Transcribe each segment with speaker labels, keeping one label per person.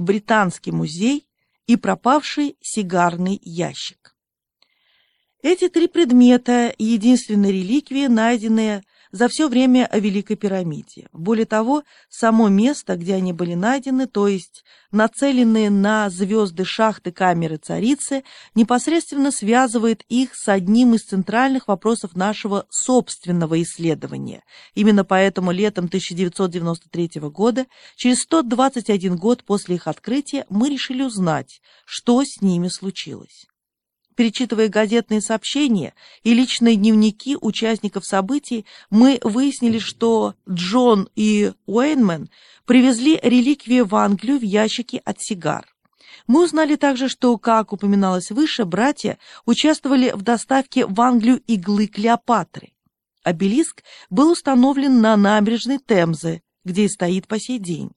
Speaker 1: Британский музей и пропавший сигарный ящик. Эти три предмета – единственные реликвии, найденные за все время о Великой пирамиде. Более того, само место, где они были найдены, то есть нацеленные на звезды шахты камеры царицы, непосредственно связывает их с одним из центральных вопросов нашего собственного исследования. Именно поэтому летом 1993 года, через 121 год после их открытия, мы решили узнать, что с ними случилось перечитывая газетные сообщения и личные дневники участников событий, мы выяснили, что Джон и Уэйнман привезли реликвии в Англию в ящике от сигар. Мы узнали также, что, как упоминалось выше, братья участвовали в доставке в Англию иглы Клеопатры. Обелиск был установлен на набережной Темзы, где и стоит по сей день.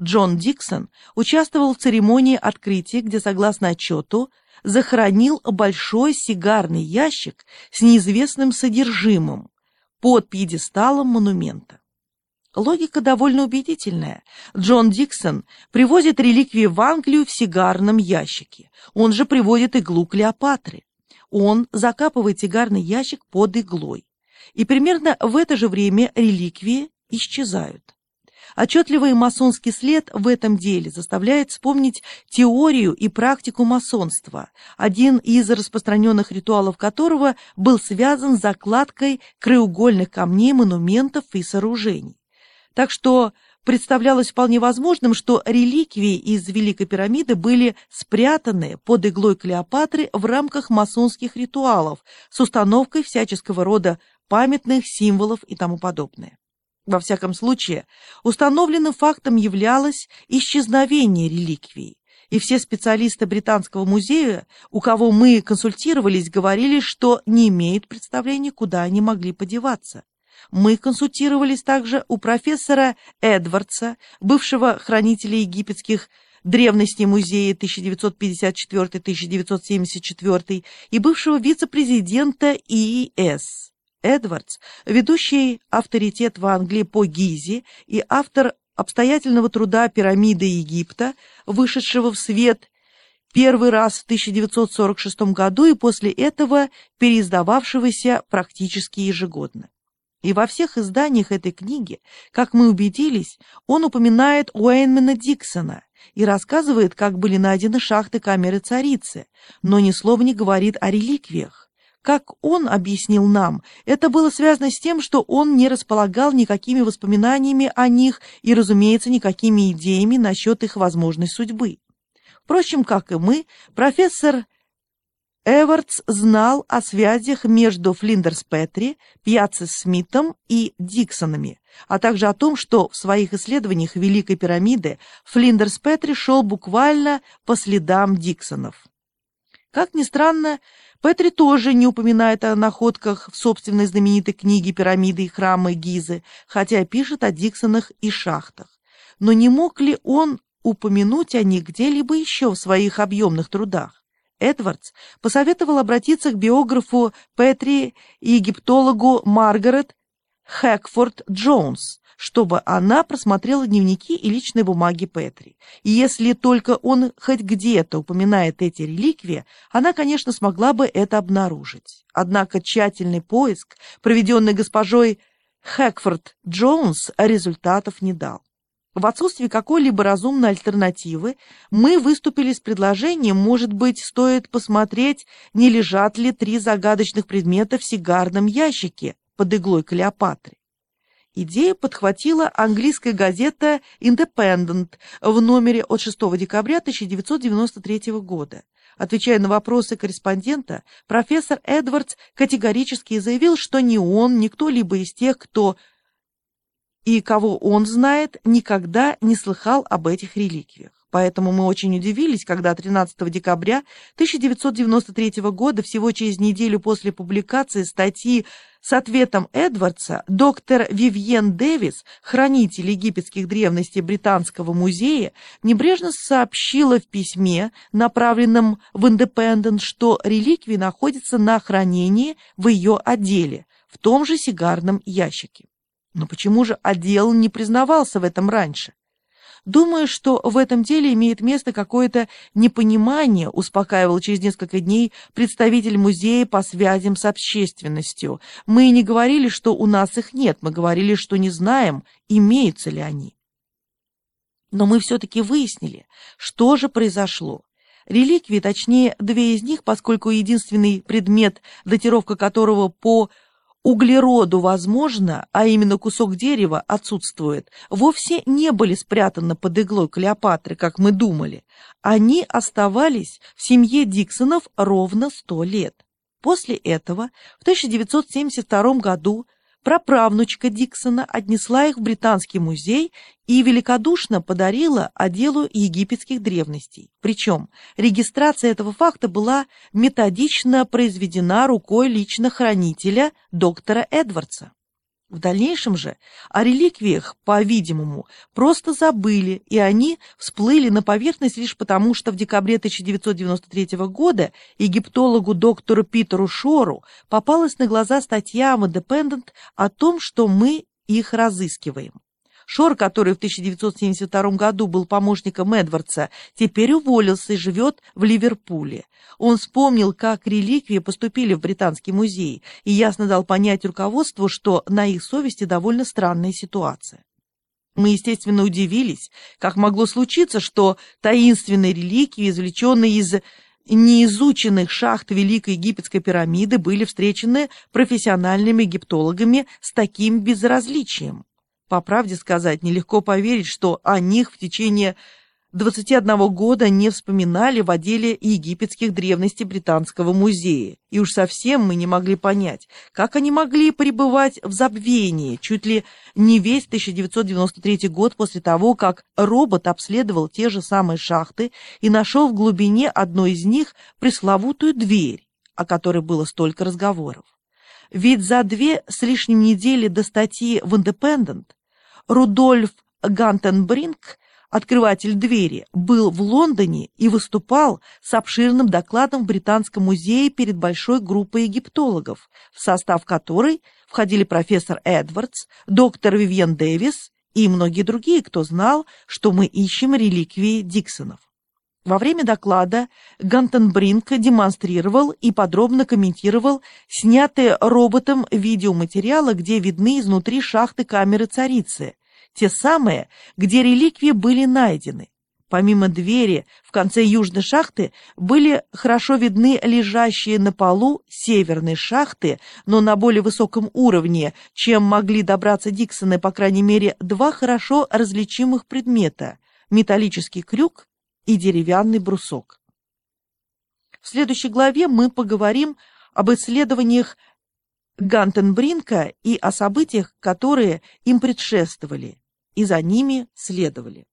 Speaker 1: Джон Диксон участвовал в церемонии открытия, где, согласно отчету, захоронил большой сигарный ящик с неизвестным содержимым под пьедесталом монумента. Логика довольно убедительная. Джон Диксон привозит реликвии в Англию в сигарном ящике. Он же приводит иглу Клеопатры. Он закапывает сигарный ящик под иглой. И примерно в это же время реликвии исчезают. Отчетливый масонский след в этом деле заставляет вспомнить теорию и практику масонства, один из распространенных ритуалов которого был связан с закладкой краеугольных камней монументов и сооружений. Так что представлялось вполне возможным, что реликвии из Великой пирамиды были спрятаны под иглой Клеопатры в рамках масонских ритуалов с установкой всяческого рода памятных символов и тому подобное. Во всяком случае, установленным фактом являлось исчезновение реликвий, и все специалисты Британского музея, у кого мы консультировались, говорили, что не имеют представления, куда они могли подеваться. Мы консультировались также у профессора Эдвардса, бывшего хранителя египетских древностей музея 1954-1974 и бывшего вице-президента ИИС. Эдвардс, ведущий авторитет в Англии по Гизе и автор обстоятельного труда «Пирамиды Египта», вышедшего в свет первый раз в 1946 году и после этого переиздававшегося практически ежегодно. И во всех изданиях этой книги, как мы убедились, он упоминает Уэйнмена Диксона и рассказывает, как были найдены шахты камеры царицы, но ни слова не говорит о реликвиях. Как он объяснил нам, это было связано с тем, что он не располагал никакими воспоминаниями о них и, разумеется, никакими идеями насчет их возможной судьбы. Впрочем, как и мы, профессор Эвардс знал о связях между Флиндерс Петри, Пьяцци Смитом и Диксонами, а также о том, что в своих исследованиях Великой пирамиды Флиндерс Петри шел буквально по следам Диксонов. Как ни странно, Петри тоже не упоминает о находках в собственной знаменитой книге «Пирамиды и храмы Гизы», хотя пишет о Диксонах и шахтах. Но не мог ли он упомянуть о них где-либо еще в своих объемных трудах? Эдвардс посоветовал обратиться к биографу Петри и египтологу Маргарет Хэкфорд Джонс, чтобы она просмотрела дневники и личные бумаги Петри. И если только он хоть где-то упоминает эти реликвии, она, конечно, смогла бы это обнаружить. Однако тщательный поиск, проведенный госпожой Хэкфорд Джонс, результатов не дал. В отсутствии какой-либо разумной альтернативы мы выступили с предложением, может быть, стоит посмотреть, не лежат ли три загадочных предмета в сигарном ящике под иглой Клеопатры. Идею подхватила английская газета «Independent» в номере от 6 декабря 1993 года. Отвечая на вопросы корреспондента, профессор Эдвардс категорически заявил, что ни он, ни кто-либо из тех, кто и кого он знает, никогда не слыхал об этих реликвиях. Поэтому мы очень удивились, когда 13 декабря 1993 года, всего через неделю после публикации статьи с ответом Эдвардса, доктор Вивьен Дэвис, хранитель египетских древностей Британского музея, небрежно сообщила в письме, направленном в Индепендент, что реликвии находятся на хранении в ее отделе, в том же сигарном ящике. Но почему же отдел не признавался в этом раньше? Думаю, что в этом деле имеет место какое-то непонимание, успокаивал через несколько дней представитель музея по связям с общественностью. Мы не говорили, что у нас их нет, мы говорили, что не знаем, имеются ли они. Но мы все-таки выяснили, что же произошло. Реликвии, точнее, две из них, поскольку единственный предмет, датировка которого по углероду возможно, а именно кусок дерева отсутствует, вовсе не были спрятаны под иглой Клеопатры, как мы думали. Они оставались в семье Диксонов ровно сто лет. После этого в 1972 году Праправнучка Диксона отнесла их в Британский музей и великодушно подарила отделу египетских древностей. Причем регистрация этого факта была методично произведена рукой лично хранителя доктора Эдвардса. В дальнейшем же о реликвиях, по-видимому, просто забыли, и они всплыли на поверхность лишь потому, что в декабре 1993 года египтологу доктору Питеру Шору попалась на глаза статья в Independent о том, что мы их разыскиваем. Шор, который в 1972 году был помощником Эдвардса, теперь уволился и живет в Ливерпуле. Он вспомнил, как реликвии поступили в Британский музей, и ясно дал понять руководству, что на их совести довольно странная ситуация. Мы, естественно, удивились, как могло случиться, что таинственные реликвии, извлеченные из неизученных шахт Великой Египетской пирамиды, были встречены профессиональными египтологами с таким безразличием. По правде сказать, нелегко поверить, что о них в течение 21 года не вспоминали в отделе египетских древностей Британского музея. И уж совсем мы не могли понять, как они могли пребывать в забвении чуть ли не весь 1993 год после того, как робот обследовал те же самые шахты и нашел в глубине одной из них пресловутую дверь, о которой было столько разговоров. Ведь за две с лишним недели до статьи в «Индепендент» Рудольф Гантенбринг, открыватель двери, был в Лондоне и выступал с обширным докладом в Британском музее перед большой группой египтологов, в состав которой входили профессор Эдвардс, доктор Вивьен Дэвис и многие другие, кто знал, что мы ищем реликвии Диксонов. Во время доклада Гантенбринк демонстрировал и подробно комментировал снятые роботом видеоматериалы, где видны изнутри шахты камеры царицы, те самые, где реликвии были найдены. Помимо двери в конце южной шахты были хорошо видны лежащие на полу северной шахты, но на более высоком уровне, чем могли добраться Диксоны, по крайней мере, два хорошо различимых предмета – металлический крюк и деревянный брусок. В следующей главе мы поговорим об исследованиях Гантенбринка и о событиях, которые им предшествовали и за ними следовали.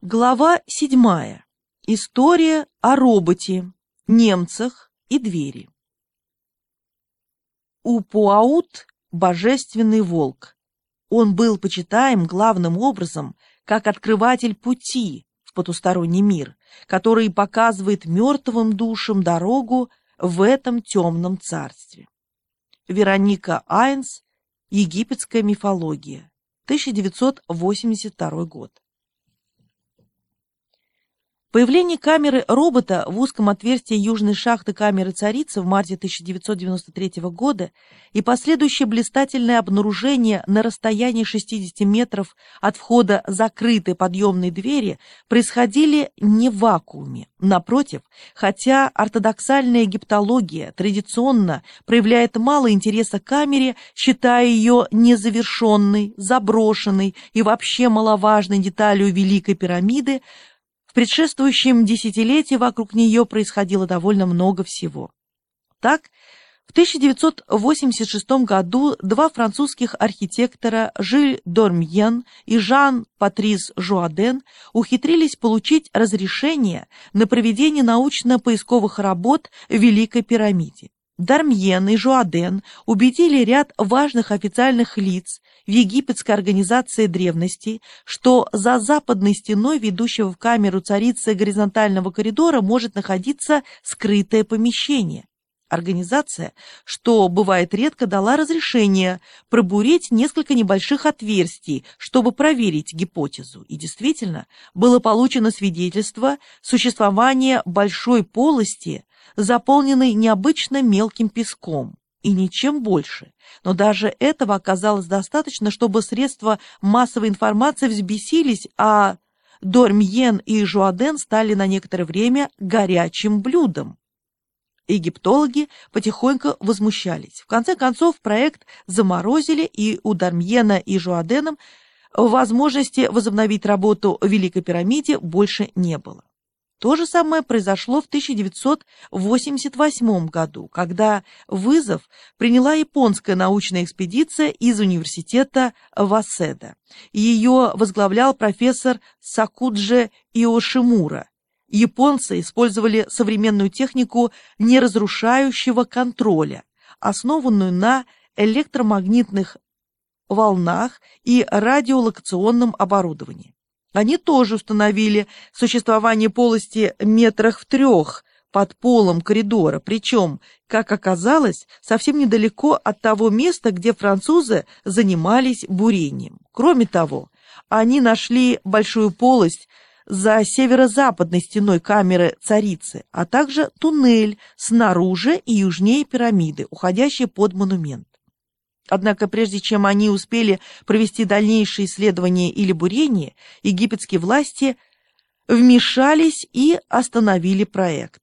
Speaker 1: Глава седьмая. История о роботе, немцах и двери. Упуаут – божественный волк, он был почитаем главным образом как открыватель пути в потусторонний мир, который показывает мертвым душам дорогу в этом темном царстве. Вероника Айнс «Египетская мифология», 1982 год. Появление камеры робота в узком отверстии южной шахты камеры царицы в марте 1993 года и последующее блистательное обнаружение на расстоянии 60 метров от входа закрытой подъемной двери происходили не в вакууме. Напротив, хотя ортодоксальная египтология традиционно проявляет мало интереса к камере, считая ее незавершенной, заброшенной и вообще маловажной деталью Великой пирамиды, в предшествующем десятилетии вокруг нее происходило довольно много всего. Так, в 1986 году два французских архитектора Жиль Дормьен и Жан-Патрис Жуаден ухитрились получить разрешение на проведение научно-поисковых работ в Великой пирамиде. Дармьен и Жуаден убедили ряд важных официальных лиц в египетской организации древности, что за западной стеной ведущего в камеру царицы горизонтального коридора может находиться скрытое помещение. Организация, что бывает редко, дала разрешение пробурить несколько небольших отверстий, чтобы проверить гипотезу. И действительно, было получено свидетельство существования большой полости, заполненной необычно мелким песком, и ничем больше. Но даже этого оказалось достаточно, чтобы средства массовой информации взбесились, а Дормьен и Жуаден стали на некоторое время горячим блюдом. Египтологи потихоньку возмущались. В конце концов, проект заморозили, и у Дармьена и Жуаденом возможности возобновить работу в Великой пирамиде больше не было. То же самое произошло в 1988 году, когда вызов приняла японская научная экспедиция из университета Васеда. Ее возглавлял профессор Сакудже Иошимура, японцы использовали современную технику неразрушающего контроля, основанную на электромагнитных волнах и радиолокационном оборудовании. Они тоже установили существование полости метрах в трех под полом коридора, причем, как оказалось, совсем недалеко от того места, где французы занимались бурением. Кроме того, они нашли большую полость за северо-западной стеной камеры царицы, а также туннель снаружи и южнее пирамиды, уходящий под монумент. Однако прежде чем они успели провести дальнейшие исследования или бурение, египетские власти вмешались и остановили проект.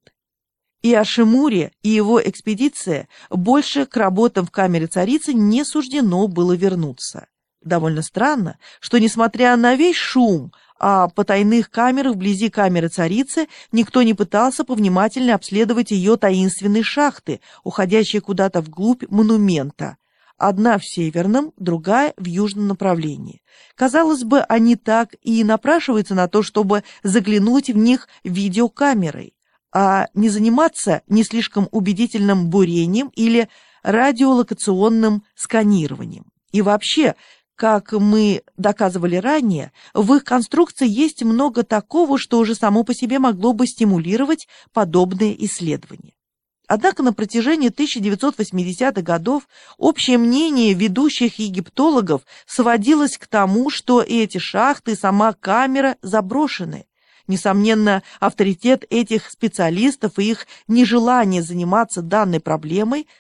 Speaker 1: И Ашимуре, и его экспедиция больше к работам в камере царицы не суждено было вернуться. Довольно странно, что, несмотря на весь шум, а потайных камерах вблизи камеры царицы никто не пытался повнимательно обследовать ее таинственные шахты, уходящие куда-то вглубь монумента. Одна в северном, другая в южном направлении. Казалось бы, они так и напрашиваются на то, чтобы заглянуть в них видеокамерой, а не заниматься не слишком убедительным бурением или радиолокационным сканированием. И вообще, как мы доказывали ранее, в их конструкции есть много такого, что уже само по себе могло бы стимулировать подобные исследования. Однако на протяжении 1980-х годов общее мнение ведущих египтологов сводилось к тому, что эти шахты и сама камера заброшены. Несомненно, авторитет этих специалистов и их нежелание заниматься данной проблемой –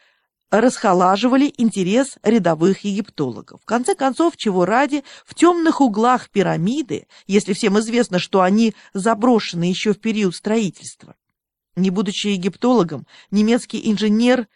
Speaker 1: расхолаживали интерес рядовых египтологов. В конце концов, чего ради, в темных углах пирамиды, если всем известно, что они заброшены еще в период строительства. Не будучи египтологом, немецкий инженер